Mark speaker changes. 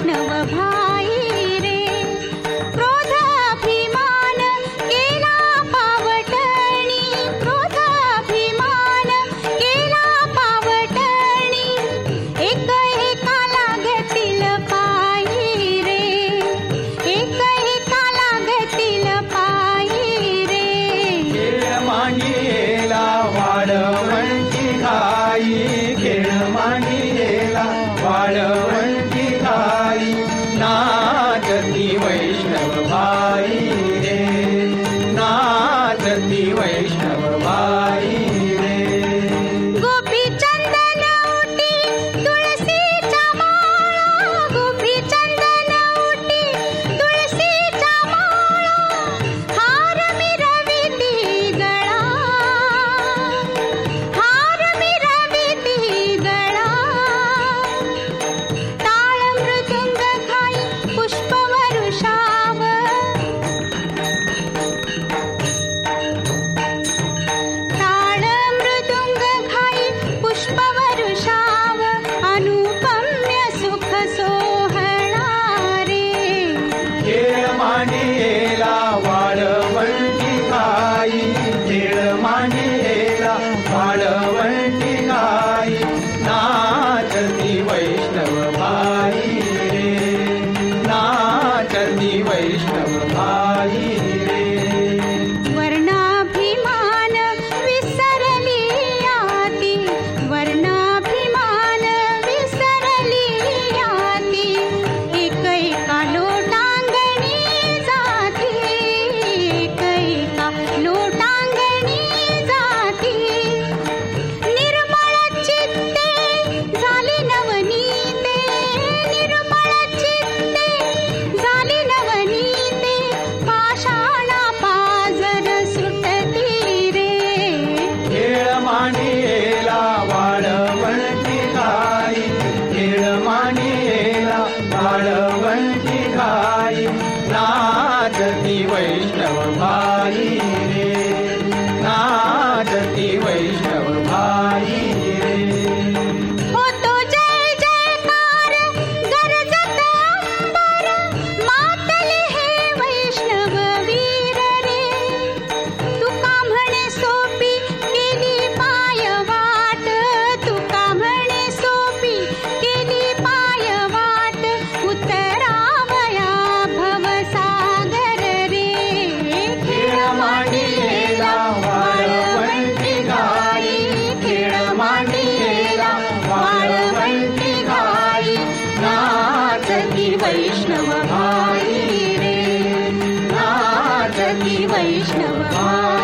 Speaker 1: वैष्णव भाई रे क्रोधाभिमान केला पावटणी क्रोधाभिमान केला पावटणी एकही एकाला घेतील पायी रे एकही एकाला घेतील पायी रे
Speaker 2: वाड वाढवणची घाई खेळ मांडिला वाड भाई Maria. You.
Speaker 1: वैष्णवी आतति वैष्णव